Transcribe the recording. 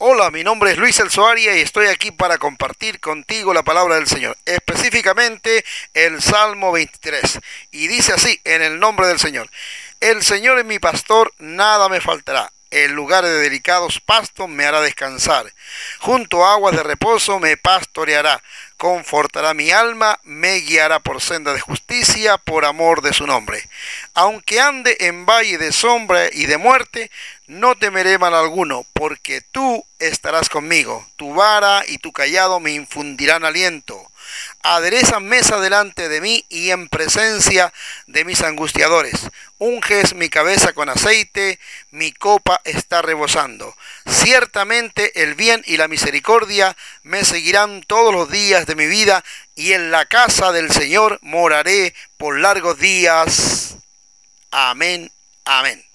Hola, mi nombre es Luis El Soaria y estoy aquí para compartir contigo la palabra del Señor, específicamente el Salmo 23. Y dice así, en el nombre del Señor, el Señor es mi pastor, nada me faltará. En lugar de delicados pastos me hará descansar. Junto a aguas de reposo me pastoreará. Confortará mi alma, me guiará por senda de justicia, por amor de su nombre. Aunque ande en valle de sombra y de muerte, no temeré mal alguno, porque tú conmigo. Tu vara y tu callado me infundirán aliento aderezan mesa delante de mí y en presencia de mis angustiadores. Unges mi cabeza con aceite, mi copa está rebosando. Ciertamente el bien y la misericordia me seguirán todos los días de mi vida, y en la casa del Señor moraré por largos días. Amén, amén.